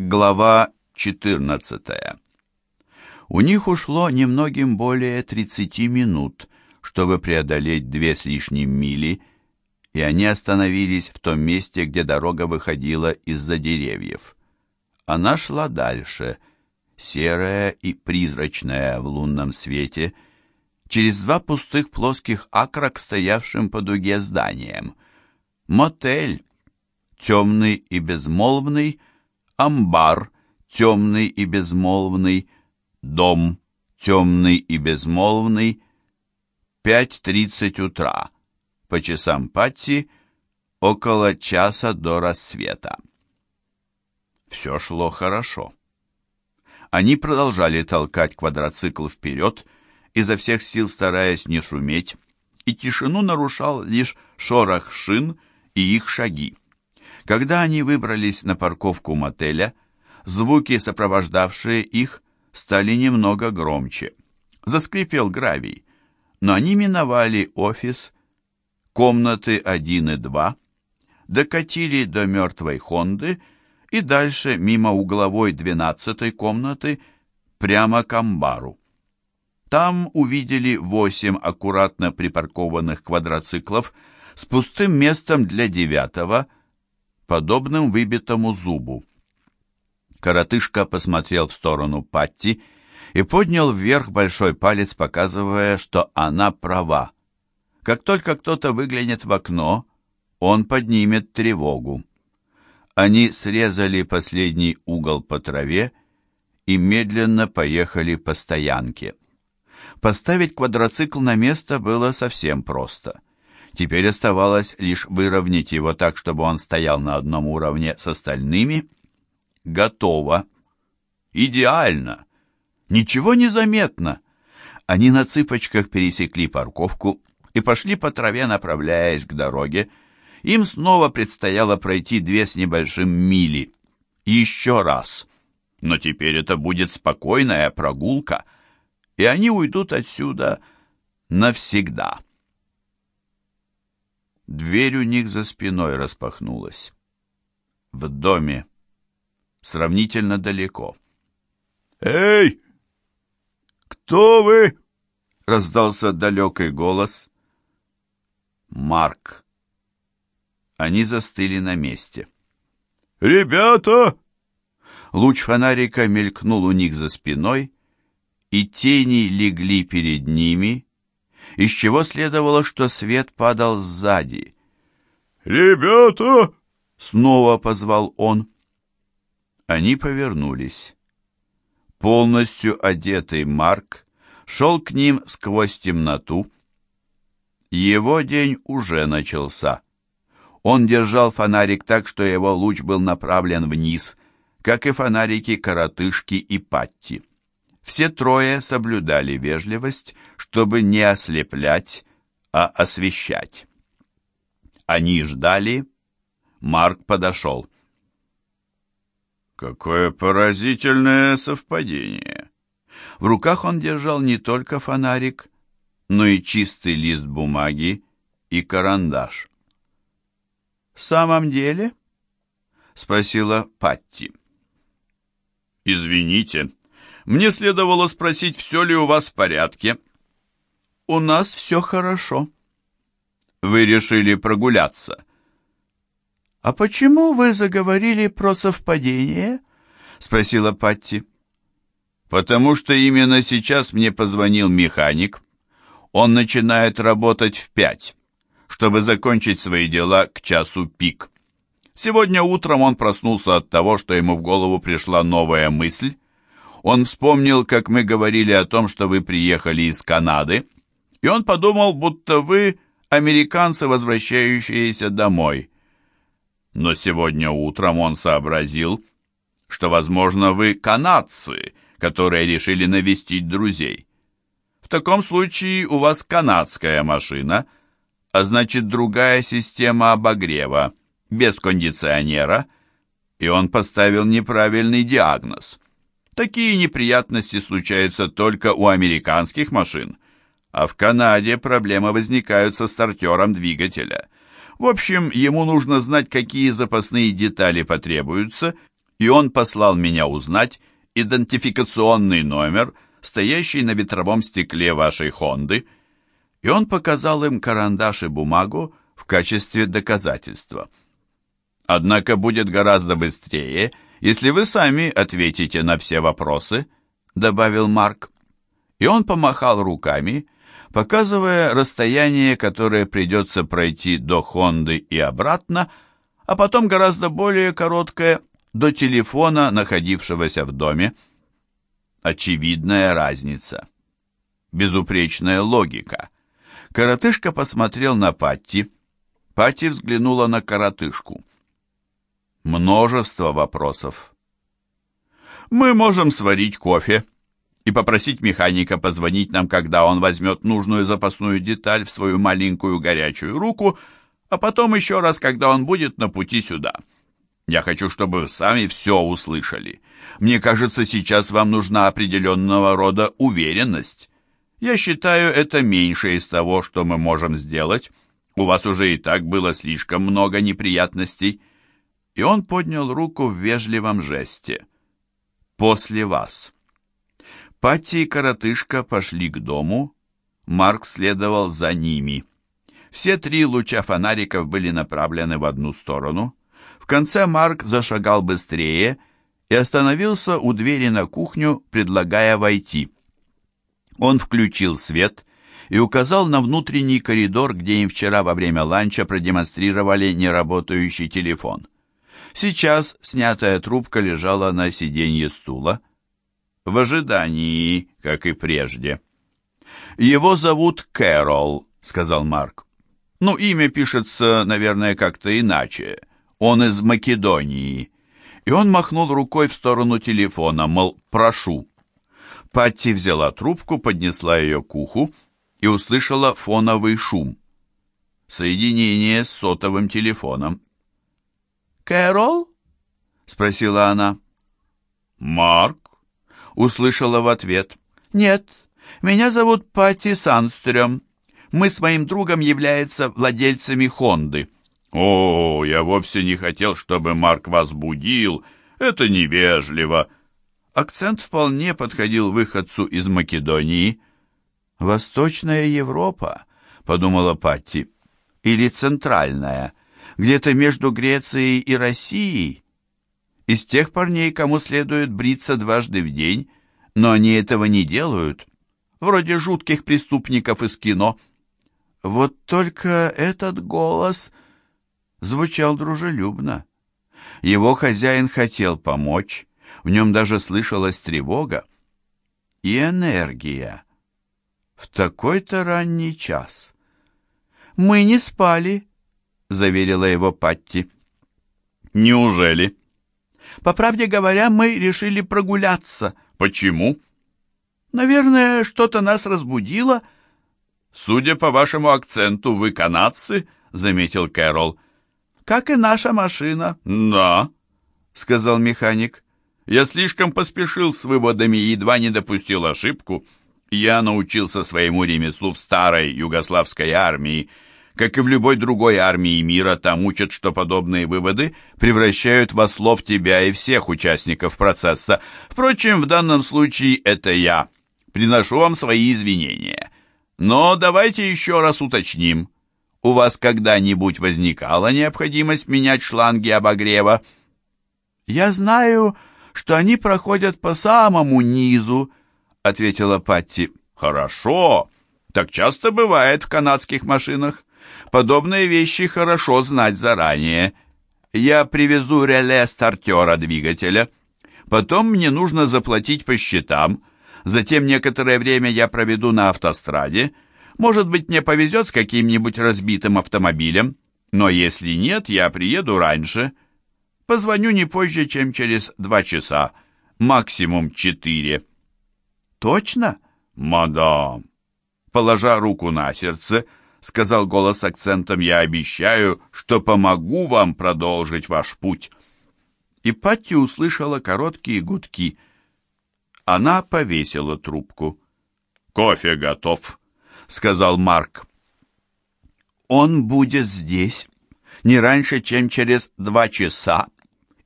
Глава 14. У них ушло немногим более 30 минут, чтобы преодолеть две с лишним мили, и они остановились в том месте, где дорога выходила из-за деревьев. Она шла дальше, серая и призрачная в лунном свете, через два пустых плоских акра к стоявшим по дуге зданиям. Мотель, темный и безмолвный, амбар, темный и безмолвный, дом, темный и безмолвный, пять тридцать утра, по часам Патти, около часа до рассвета. Все шло хорошо. Они продолжали толкать квадроцикл вперед, изо всех сил стараясь не шуметь, и тишину нарушал лишь шорох шин и их шаги. Когда они выбрались на парковку мотеля, звуки, сопровождавшие их, стали немного громче. Заскрипел гравий, но они миновали офис, комнаты 1 и 2, докатили до мертвой Хонды и дальше мимо угловой 12 комнаты прямо к амбару. Там увидели восемь аккуратно припаркованных квадроциклов с пустым местом для девятого – подобным выбитому зубу. Коротышка посмотрел в сторону Патти и поднял вверх большой палец, показывая, что она права. Как только кто-то выглянет в окно, он поднимет тревогу. Они срезали последний угол по траве и медленно поехали по стоянке. Поставить квадроцикл на место было совсем просто. Теперь оставалось лишь выровнять его так, чтобы он стоял на одном уровне с остальными. Готово. Идеально. Ничего не заметно. Они на цыпочках пересекли парковку и пошли по траве, направляясь к дороге. Им снова предстояло пройти две с небольшим мили. Еще раз. Но теперь это будет спокойная прогулка, и они уйдут отсюда навсегда. Дверь у них за спиной распахнулась. В доме. Сравнительно далеко. «Эй! Кто вы?» — раздался далекий голос. «Марк». Они застыли на месте. «Ребята!» Луч фонарика мелькнул у них за спиной, и тени легли перед ними, из чего следовало, что свет падал сзади. «Ребята!» — снова позвал он. Они повернулись. Полностью одетый Марк шел к ним сквозь темноту. Его день уже начался. Он держал фонарик так, что его луч был направлен вниз, как и фонарики коротышки и Патти. Все трое соблюдали вежливость, чтобы не ослеплять, а освещать. Они ждали. Марк подошел. Какое поразительное совпадение. В руках он держал не только фонарик, но и чистый лист бумаги и карандаш. «В самом деле?» — спросила Патти. «Извините», мне следовало спросить, все ли у вас в порядке. У нас все хорошо. Вы решили прогуляться. А почему вы заговорили про совпадение? Спросила Патти. Потому что именно сейчас мне позвонил механик. Он начинает работать в пять, чтобы закончить свои дела к часу пик. Сегодня утром он проснулся от того, что ему в голову пришла новая мысль, он вспомнил, как мы говорили о том, что вы приехали из Канады, и он подумал, будто вы американцы, возвращающиеся домой. Но сегодня утром он сообразил, что, возможно, вы канадцы, которые решили навестить друзей. В таком случае у вас канадская машина, а значит другая система обогрева, без кондиционера, и он поставил неправильный диагноз. Такие неприятности случаются только у американских машин, а в Канаде проблемы возникают со стартером двигателя. В общем, ему нужно знать, какие запасные детали потребуются, и он послал меня узнать идентификационный номер, стоящий на ветровом стекле вашей Хонды, и он показал им карандаш и бумагу в качестве доказательства. Однако будет гораздо быстрее, если вы сами ответите на все вопросы, добавил Марк. И он помахал руками, показывая расстояние, которое придется пройти до Хонды и обратно, а потом гораздо более короткое до телефона, находившегося в доме. Очевидная разница. Безупречная логика. Коротышка посмотрел на Патти. Патти взглянула на коротышку. Множество вопросов. «Мы можем сварить кофе», и попросить механика позвонить нам, когда он возьмет нужную запасную деталь в свою маленькую горячую руку, а потом еще раз, когда он будет на пути сюда. Я хочу, чтобы вы сами все услышали. Мне кажется, сейчас вам нужна определенного рода уверенность. Я считаю, это меньше из того, что мы можем сделать. У вас уже и так было слишком много неприятностей. И он поднял руку в вежливом жесте. После вас. Патти и коротышка пошли к дому. Марк следовал за ними. Все три луча фонариков были направлены в одну сторону. В конце Марк зашагал быстрее и остановился у двери на кухню, предлагая войти. Он включил свет и указал на внутренний коридор, где им вчера во время ланча продемонстрировали неработающий телефон. Сейчас снятая трубка лежала на сиденье стула, в ожидании, как и прежде. «Его зовут Кэрол», — сказал Марк. «Ну, имя пишется, наверное, как-то иначе. Он из Македонии». И он махнул рукой в сторону телефона, мол, прошу. Патти взяла трубку, поднесла ее к уху и услышала фоновый шум. Соединение с сотовым телефоном. «Кэрол?» — спросила она. «Марк?» — услышала в ответ. «Нет, меня зовут Патти Санстрём. Мы с моим другом являются владельцами Хонды». «О, я вовсе не хотел, чтобы Марк вас будил. Это невежливо». Акцент вполне подходил выходцу из Македонии. «Восточная Европа», — подумала Патти, — «или Центральная, где-то между Грецией и Россией». Из тех парней, кому следует бриться дважды в день, но они этого не делают, вроде жутких преступников из кино. Вот только этот голос звучал дружелюбно. Его хозяин хотел помочь, в нем даже слышалась тревога и энергия. В такой-то ранний час. «Мы не спали», — заверила его Патти. «Неужели?» «По правде говоря, мы решили прогуляться». «Почему?» «Наверное, что-то нас разбудило». «Судя по вашему акценту, вы канадцы», — заметил Кэрол как и наша машина». «Да», — сказал механик. «Я слишком поспешил с выводами и едва не допустил ошибку. Я научился своему ремеслу в старой югославской армии. Как и в любой другой армии мира, там учат, что подобные выводы превращают во слов тебя и всех участников процесса. Впрочем, в данном случае это я. Приношу вам свои извинения. Но давайте еще раз уточним» у вас когда-нибудь возникала необходимость менять шланги обогрева? Я знаю, что они проходят по самому низу, ответила Патти. Хорошо. Так часто бывает в канадских машинах. Подобные вещи хорошо знать заранее. Я привезу реле стартера двигателя. Потом мне нужно заплатить по счетам. Затем некоторое время я проведу на автостраде, может быть, мне повезет с каким-нибудь разбитым автомобилем, но если нет, я приеду раньше. Позвоню не позже, чем через два часа, максимум четыре». «Точно?» «Мадам!» Положа руку на сердце, сказал голос акцентом, «Я обещаю, что помогу вам продолжить ваш путь». И Патти услышала короткие гудки. Она повесила трубку. «Кофе готов», сказал Марк. «Он будет здесь не раньше, чем через два часа,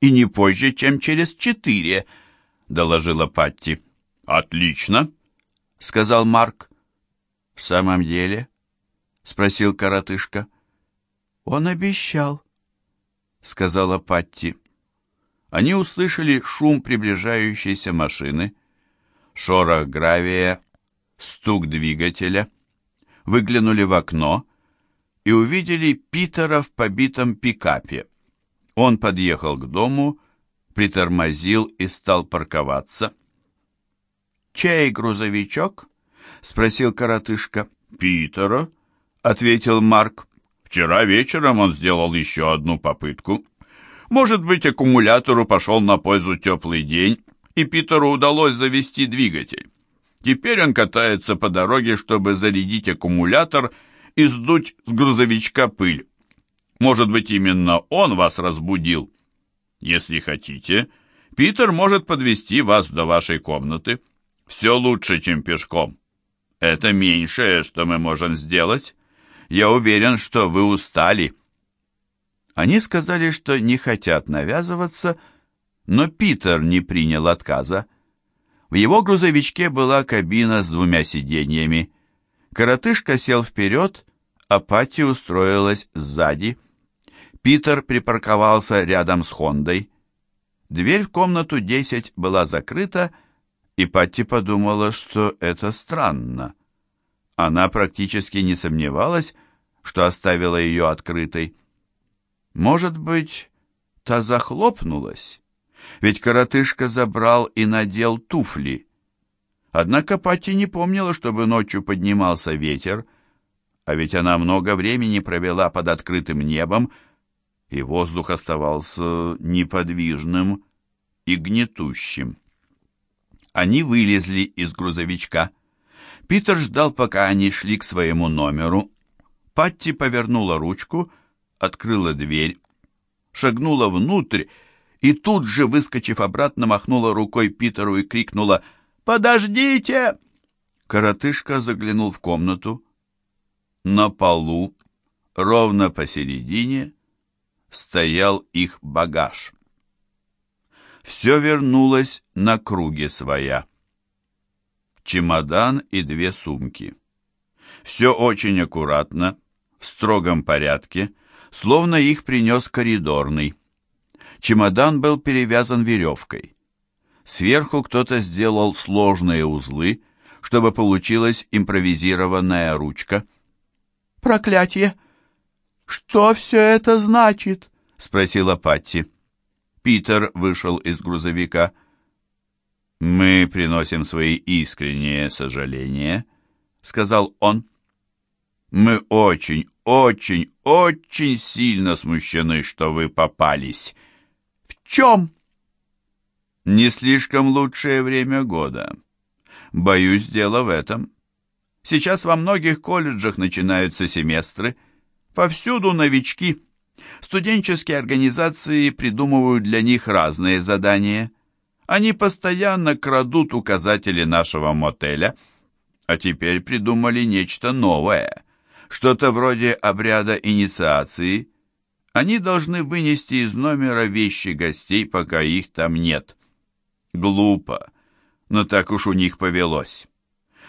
и не позже, чем через четыре», — доложила Патти. «Отлично», — сказал Марк. «В самом деле?» — спросил коротышка. «Он обещал», — сказала Патти. Они услышали шум приближающейся машины, шорох гравия, стук двигателя, выглянули в окно и увидели Питера в побитом пикапе. Он подъехал к дому, притормозил и стал парковаться. «Чей грузовичок?» — спросил коротышка. «Питера», — ответил Марк. «Вчера вечером он сделал еще одну попытку. Может быть, аккумулятору пошел на пользу теплый день, и Питеру удалось завести двигатель. Теперь он катается по дороге, чтобы зарядить аккумулятор и сдуть с грузовичка пыль. Может быть, именно он вас разбудил. Если хотите, Питер может подвести вас до вашей комнаты. Все лучше, чем пешком. Это меньшее, что мы можем сделать. Я уверен, что вы устали». Они сказали, что не хотят навязываться, но Питер не принял отказа. В его грузовичке была кабина с двумя сиденьями. Коротышка сел вперед, а Патти устроилась сзади. Питер припарковался рядом с Хондой. Дверь в комнату 10 была закрыта, и Патти подумала, что это странно. Она практически не сомневалась, что оставила ее открытой. Может быть, та захлопнулась? Ведь коротышка забрал и надел туфли. Однако Патти не помнила, чтобы ночью поднимался ветер, а ведь она много времени провела под открытым небом, и воздух оставался неподвижным и гнетущим. Они вылезли из грузовичка. Питер ждал, пока они шли к своему номеру. Патти повернула ручку, открыла дверь, шагнула внутрь и тут же, выскочив обратно, махнула рукой Питеру и крикнула «Подождите!». Коротышка заглянул в комнату. На полу, ровно посередине, стоял их багаж. Все вернулось на круге своя. Чемодан и две сумки. Все очень аккуратно, в строгом порядке, словно их принес коридорный. Чемодан был перевязан веревкой. Сверху кто-то сделал сложные узлы, чтобы получилась импровизированная ручка. «Проклятие! Что все это значит?» — спросила Патти. Питер вышел из грузовика. «Мы приносим свои искренние сожаления», — сказал он. «Мы очень, очень, очень сильно смущены, что вы попались». «В чем?» «Не слишком лучшее время года. Боюсь, дело в этом. Сейчас во многих колледжах начинаются семестры. Повсюду новички». Студенческие организации придумывают для них разные задания. Они постоянно крадут указатели нашего мотеля, а теперь придумали нечто новое, что-то вроде обряда инициации. Они должны вынести из номера вещи гостей, пока их там нет. Глупо, но так уж у них повелось.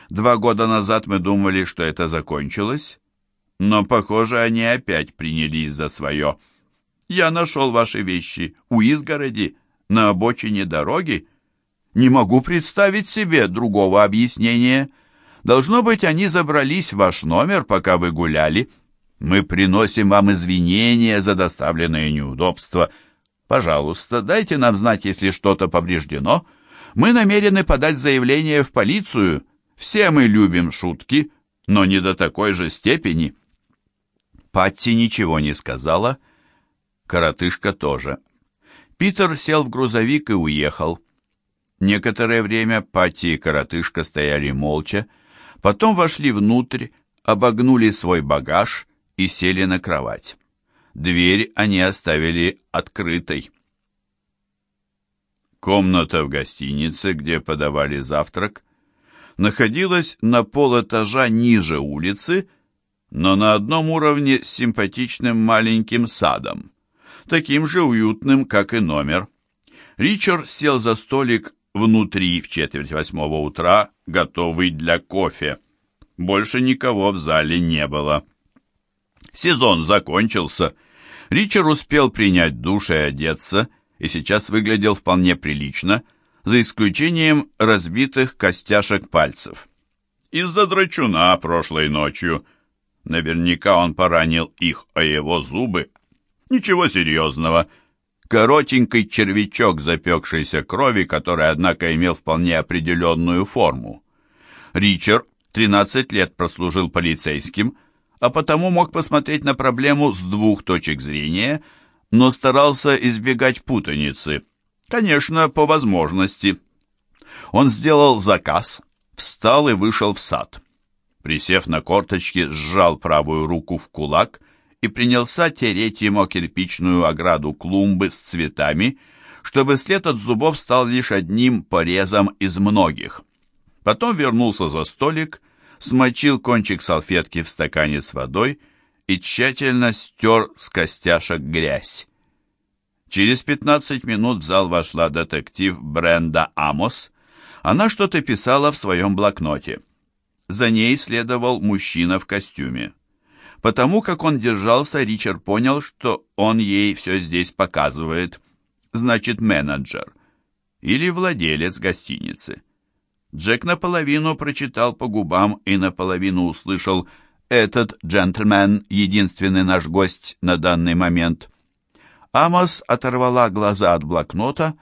Два года назад мы думали, что это закончилось, но, похоже, они опять принялись за свое. Я нашел ваши вещи у изгороди, на обочине дороги. Не могу представить себе другого объяснения. Должно быть, они забрались в ваш номер, пока вы гуляли. Мы приносим вам извинения за доставленные неудобства. Пожалуйста, дайте нам знать, если что-то повреждено. Мы намерены подать заявление в полицию. Все мы любим шутки, но не до такой же степени». Патти ничего не сказала, коротышка тоже. Питер сел в грузовик и уехал. Некоторое время Патти и коротышка стояли молча, потом вошли внутрь, обогнули свой багаж и сели на кровать. Дверь они оставили открытой. Комната в гостинице, где подавали завтрак, находилась на полэтажа ниже улицы, но на одном уровне с симпатичным маленьким садом. таким же уютным, как и номер. Ричард сел за столик внутри в четверть восьмого утра, готовый для кофе. Больше никого в зале не было. Сезон закончился. Ричард успел принять душ и одеться, и сейчас выглядел вполне прилично, за исключением разбитых костяшек пальцев. Из-за драчуна прошлой ночью. Наверняка он поранил их о его зубы. Ничего серьезного. Коротенький червячок запекшейся крови, который, однако, имел вполне определенную форму. Ричард 13 лет прослужил полицейским, а потому мог посмотреть на проблему с двух точек зрения, но старался избегать путаницы. Конечно, по возможности. Он сделал заказ, встал и вышел в сад. Присев на корточки, сжал правую руку в кулак и принялся тереть ему кирпичную ограду клумбы с цветами, чтобы след от зубов стал лишь одним порезом из многих. Потом вернулся за столик, смочил кончик салфетки в стакане с водой и тщательно стер с костяшек грязь. Через 15 минут в зал вошла детектив Бренда Амос. Она что-то писала в своем блокноте. За ней следовал мужчина в костюме. Потому как он держался, Ричард понял, что он ей все здесь показывает. Значит, менеджер. Или владелец гостиницы. Джек наполовину прочитал по губам и наполовину услышал «Этот джентльмен — единственный наш гость на данный момент». Амос оторвала глаза от блокнота,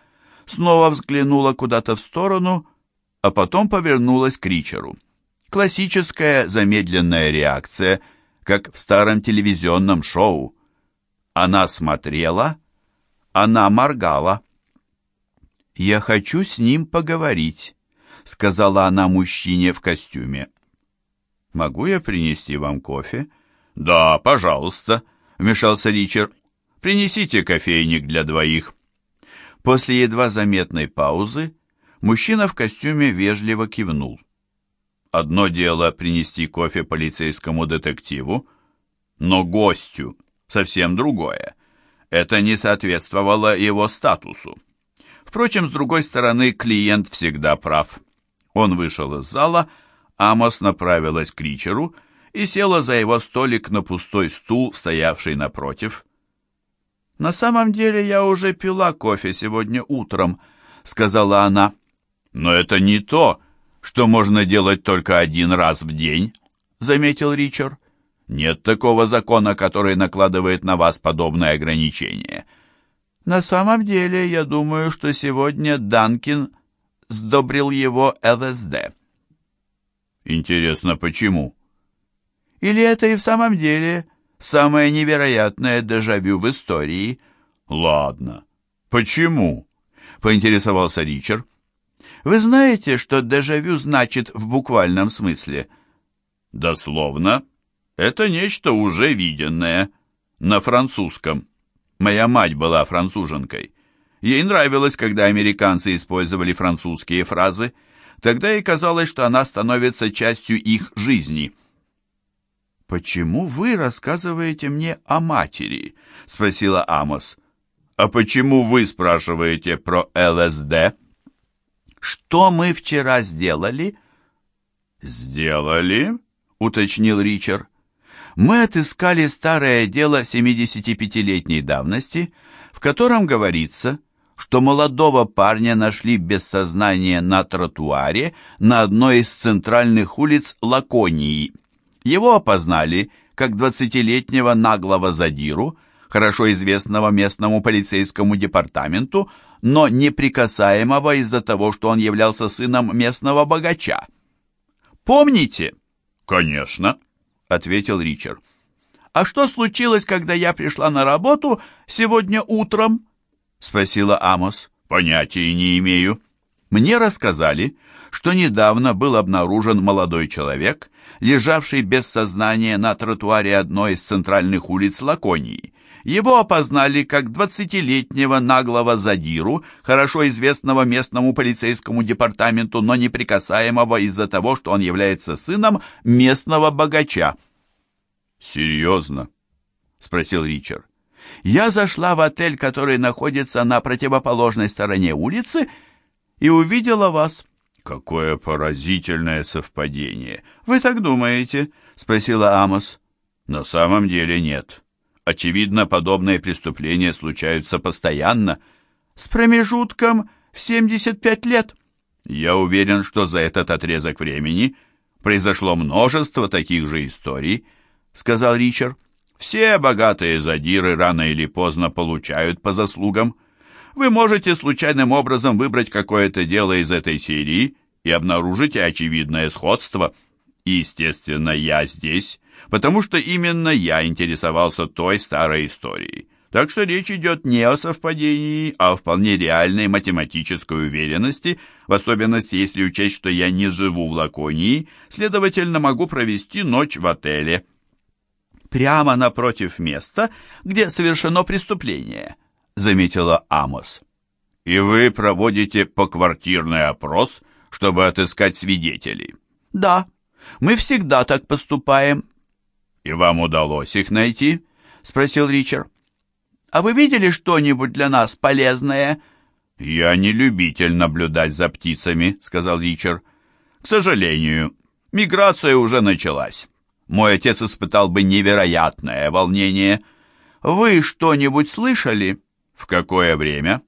снова взглянула куда-то в сторону, а потом повернулась к Ричеру. Классическая замедленная реакция, как в старом телевизионном шоу. Она смотрела, она моргала. «Я хочу с ним поговорить», — сказала она мужчине в костюме. «Могу я принести вам кофе?» «Да, пожалуйста», — вмешался Ричард. «Принесите кофейник для двоих». После едва заметной паузы мужчина в костюме вежливо кивнул. Одно дело принести кофе полицейскому детективу, но гостю совсем другое. Это не соответствовало его статусу. Впрочем, с другой стороны, клиент всегда прав. Он вышел из зала, Амос направилась к Ричеру и села за его столик на пустой стул, стоявший напротив. «На самом деле я уже пила кофе сегодня утром», — сказала она. «Но это не то, что можно делать только один раз в день», — заметил Ричард. «Нет такого закона, который накладывает на вас подобное ограничение». «На самом деле, я думаю, что сегодня Данкин сдобрил его ЛСД. Интересно, почему? Или это и в самом деле самое невероятное дежавю в истории? Ладно. Почему? Поинтересовался Ричард. Вы знаете, что дежавю значит в буквальном смысле? Дословно. Это нечто уже виденное. На французском. Моя мать была француженкой. Ей нравилось, когда американцы использовали французские фразы. Тогда ей казалось, что она становится частью их жизни. «Почему вы рассказываете мне о матери?» — спросила Амос. «А почему вы спрашиваете про ЛСД?» «Что мы вчера сделали?» «Сделали?» — уточнил Ричард. «Мы отыскали старое дело 75-летней давности, в котором говорится, что молодого парня нашли без сознания на тротуаре на одной из центральных улиц Лаконии. Его опознали как двадцатилетнего наглого задиру, хорошо известного местному полицейскому департаменту, но неприкасаемого из-за того, что он являлся сыном местного богача. «Помните?» «Конечно», — ответил Ричард. «А что случилось, когда я пришла на работу сегодня утром?» — спросила Амос. «Понятия не имею». Мне рассказали, что недавно был обнаружен молодой человек, лежавший без сознания на тротуаре одной из центральных улиц Лаконии. Его опознали как двадцатилетнего наглого задиру, хорошо известного местному полицейскому департаменту, но неприкасаемого из-за того, что он является сыном местного богача. «Серьезно?» — спросил Ричард. Я зашла в отель, который находится на противоположной стороне улицы, и увидела вас. Какое поразительное совпадение. Вы так думаете? спросила Амос. На самом деле нет. Очевидно, подобные преступления случаются постоянно. С промежутком в 75 лет. Я уверен, что за этот отрезок времени произошло множество таких же историй, сказал Ричард. Все богатые задиры рано или поздно получают по заслугам. Вы можете случайным образом выбрать какое-то дело из этой серии и обнаружите очевидное сходство. Естественно, я здесь, потому что именно я интересовался той старой историей. Так что речь идет не о совпадении, а о вполне реальной математической уверенности, в особенности если учесть, что я не живу в Лаконии, следовательно, могу провести ночь в отеле прямо напротив места, где совершено преступление», — заметила Амос. «И вы проводите поквартирный опрос, чтобы отыскать свидетелей?» «Да, мы всегда так поступаем». «И вам удалось их найти?» — спросил Ричард. «А вы видели что-нибудь для нас полезное?» «Я не любитель наблюдать за птицами», — сказал Ричард. «К сожалению, миграция уже началась мой отец испытал бы невероятное волнение. Вы что-нибудь слышали? В какое время?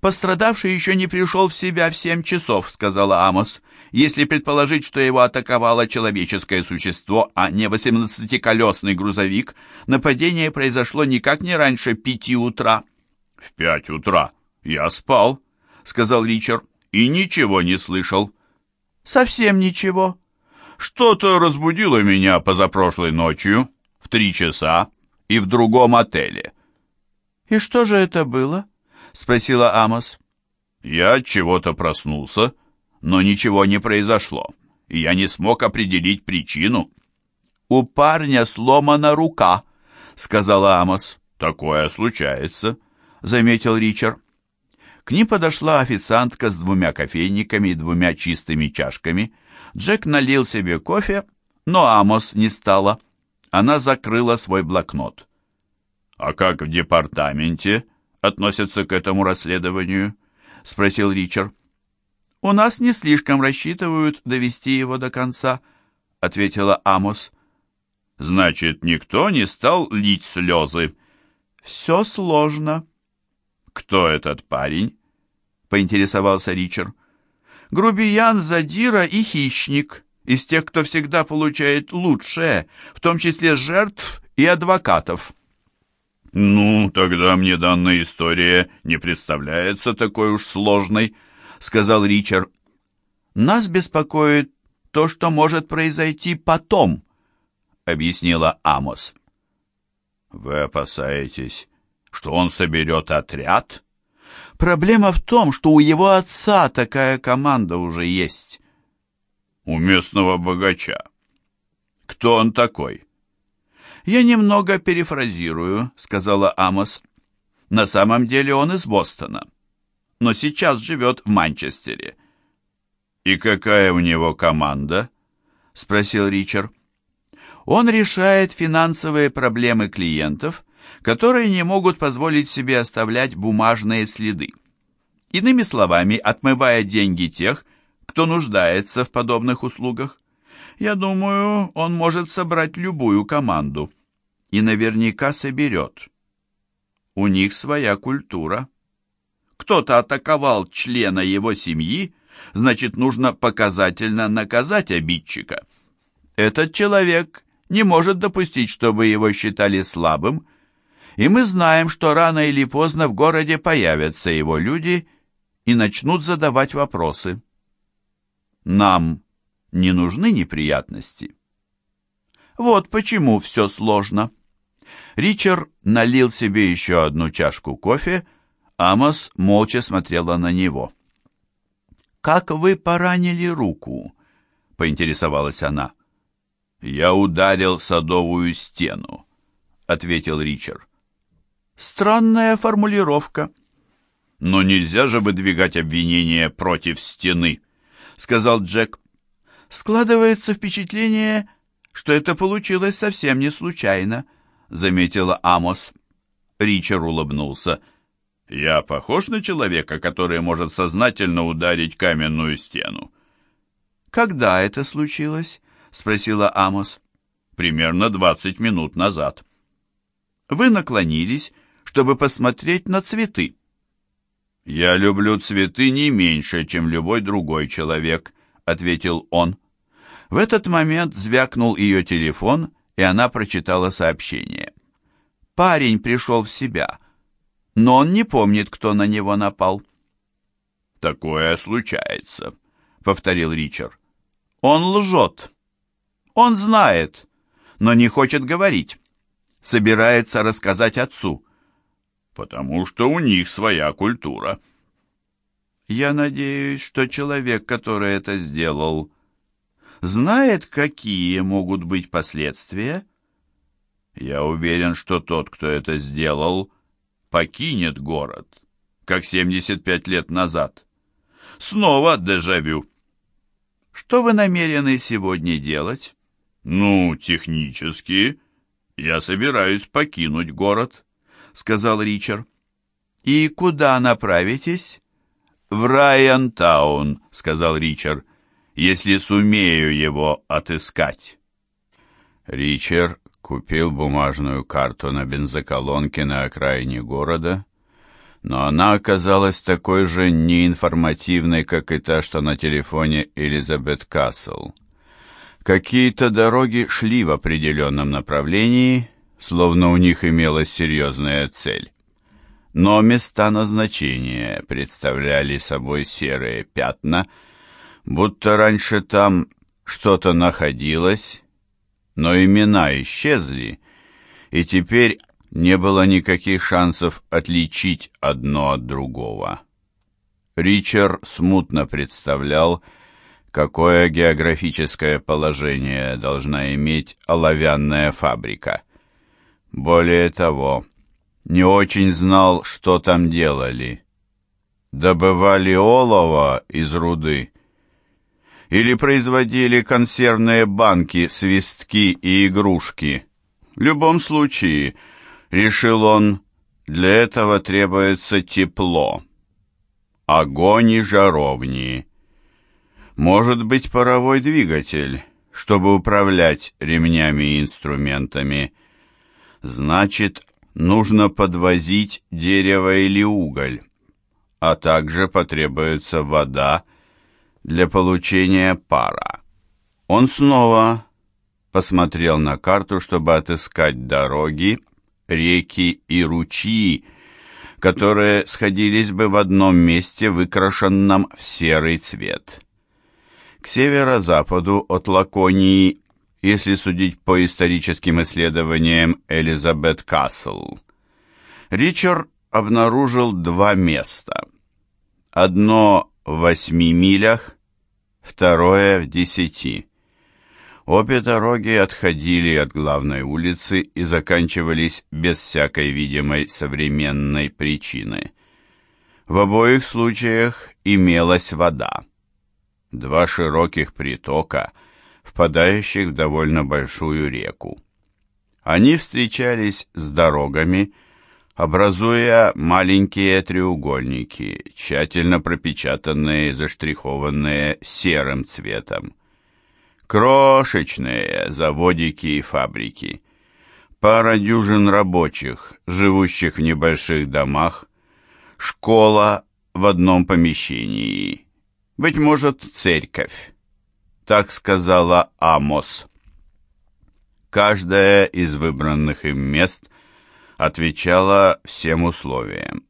Пострадавший еще не пришел в себя в семь часов, сказала Амос. Если предположить, что его атаковало человеческое существо, а не восемнадцатиколесный грузовик, нападение произошло никак не раньше пяти утра. В пять утра я спал, сказал Ричард, и ничего не слышал. Совсем ничего. Что-то разбудило меня позапрошлой ночью в три часа и в другом отеле. «И что же это было?» — спросила Амос. «Я от чего-то проснулся, но ничего не произошло, и я не смог определить причину». «У парня сломана рука», — сказала Амос. «Такое случается», — заметил Ричард. К ним подошла официантка с двумя кофейниками и двумя чистыми чашками — Джек налил себе кофе, но Амос не стала. Она закрыла свой блокнот. «А как в департаменте относятся к этому расследованию?» — спросил Ричард. «У нас не слишком рассчитывают довести его до конца», — ответила Амос. «Значит, никто не стал лить слезы?» «Все сложно». «Кто этот парень?» — поинтересовался Ричард грубиян, задира и хищник, из тех, кто всегда получает лучшее, в том числе жертв и адвокатов. «Ну, тогда мне данная история не представляется такой уж сложной», — сказал Ричард. «Нас беспокоит то, что может произойти потом», — объяснила Амос. «Вы опасаетесь, что он соберет отряд?» Проблема в том, что у его отца такая команда уже есть. У местного богача. Кто он такой? Я немного перефразирую, сказала Амос. На самом деле он из Бостона, но сейчас живет в Манчестере. И какая у него команда? спросил Ричард. Он решает финансовые проблемы клиентов которые не могут позволить себе оставлять бумажные следы. Иными словами, отмывая деньги тех, кто нуждается в подобных услугах. Я думаю, он может собрать любую команду. И наверняка соберет. У них своя культура. Кто-то атаковал члена его семьи, значит, нужно показательно наказать обидчика. Этот человек не может допустить, чтобы его считали слабым, и мы знаем, что рано или поздно в городе появятся его люди и начнут задавать вопросы. Нам не нужны неприятности. Вот почему все сложно. Ричард налил себе еще одну чашку кофе, Амос молча смотрела на него. «Как вы поранили руку?» — поинтересовалась она. «Я ударил садовую стену», — ответил Ричард. Странная формулировка. Но нельзя же выдвигать обвинения против стены, сказал Джек. Складывается впечатление, что это получилось совсем не случайно, заметила Амос. Ричард улыбнулся. «Я похож на человека, который может сознательно ударить каменную стену?» «Когда это случилось?» — спросила Амос. «Примерно двадцать минут назад». «Вы наклонились, чтобы посмотреть на цветы». «Я люблю цветы не меньше, чем любой другой человек», — ответил он. В этот момент звякнул ее телефон, и она прочитала сообщение. Парень пришел в себя, но он не помнит, кто на него напал. «Такое случается», — повторил Ричард. «Он лжет. Он знает, но не хочет говорить. Собирается рассказать отцу» потому что у них своя культура. Я надеюсь, что человек, который это сделал, знает, какие могут быть последствия. Я уверен, что тот, кто это сделал, покинет город, как 75 лет назад. Снова дежавю. Что вы намерены сегодня делать? Ну, технически, я собираюсь покинуть город. — сказал Ричард. «И куда направитесь?» «В Райантаун», — сказал Ричард, — «если сумею его отыскать». Ричард купил бумажную карту на бензоколонке на окраине города, но она оказалась такой же неинформативной, как и та, что на телефоне Элизабет Кассел. Какие-то дороги шли в определенном направлении, словно у них имелась серьезная цель. Но места назначения представляли собой серые пятна, будто раньше там что-то находилось, но имена исчезли, и теперь не было никаких шансов отличить одно от другого. Ричард смутно представлял, какое географическое положение должна иметь оловянная фабрика – более того, не очень знал, что там делали. Добывали олово из руды или производили консервные банки, свистки и игрушки. В любом случае, решил он, для этого требуется тепло, огонь и жаровни. Может быть, паровой двигатель, чтобы управлять ремнями и инструментами, Значит, нужно подвозить дерево или уголь, а также потребуется вода для получения пара. Он снова посмотрел на карту, чтобы отыскать дороги, реки и ручьи, которые сходились бы в одном месте, выкрашенном в серый цвет. К северо-западу от Лаконии если судить по историческим исследованиям Элизабет Кассел. Ричард обнаружил два места. Одно в восьми милях, второе в десяти. Обе дороги отходили от главной улицы и заканчивались без всякой видимой современной причины. В обоих случаях имелась вода. Два широких притока – впадающих в довольно большую реку. Они встречались с дорогами, образуя маленькие треугольники, тщательно пропечатанные, заштрихованные серым цветом. Крошечные заводики и фабрики. Пара дюжин рабочих, живущих в небольших домах, школа в одном помещении, быть может, церковь так сказала Амос. Каждая из выбранных им мест отвечала всем условиям,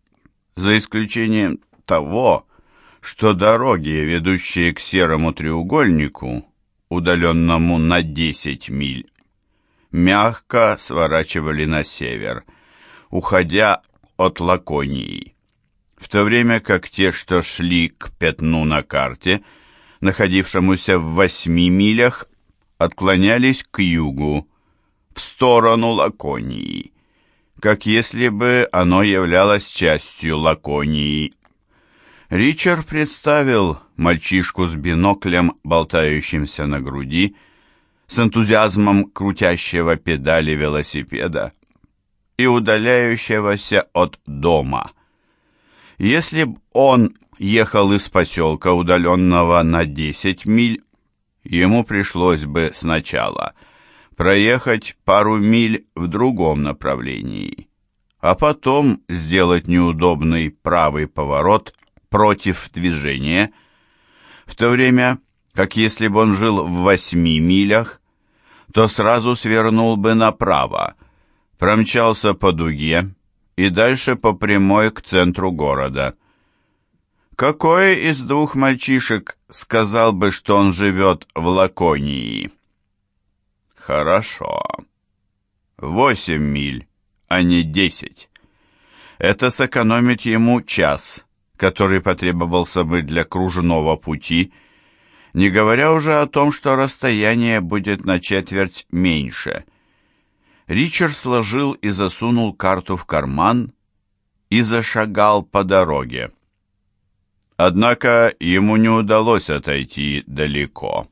за исключением того, что дороги, ведущие к серому треугольнику, удаленному на 10 миль, мягко сворачивали на север, уходя от Лаконии, в то время как те, что шли к пятну на карте, находившемуся в восьми милях, отклонялись к югу, в сторону Лаконии, как если бы оно являлось частью Лаконии. Ричард представил мальчишку с биноклем, болтающимся на груди, с энтузиазмом крутящего педали велосипеда, и удаляющегося от дома. Если б он ехал из поселка, удаленного на 10 миль, ему пришлось бы сначала проехать пару миль в другом направлении, а потом сделать неудобный правый поворот против движения, в то время как если бы он жил в восьми милях, то сразу свернул бы направо, промчался по дуге и дальше по прямой к центру города. Какой из двух мальчишек сказал бы, что он живет в Лаконии? Хорошо. Восемь миль, а не десять. Это сэкономит ему час, который потребовался бы для кружного пути, не говоря уже о том, что расстояние будет на четверть меньше. Ричард сложил и засунул карту в карман и зашагал по дороге. Однако ему не удалось отойти далеко.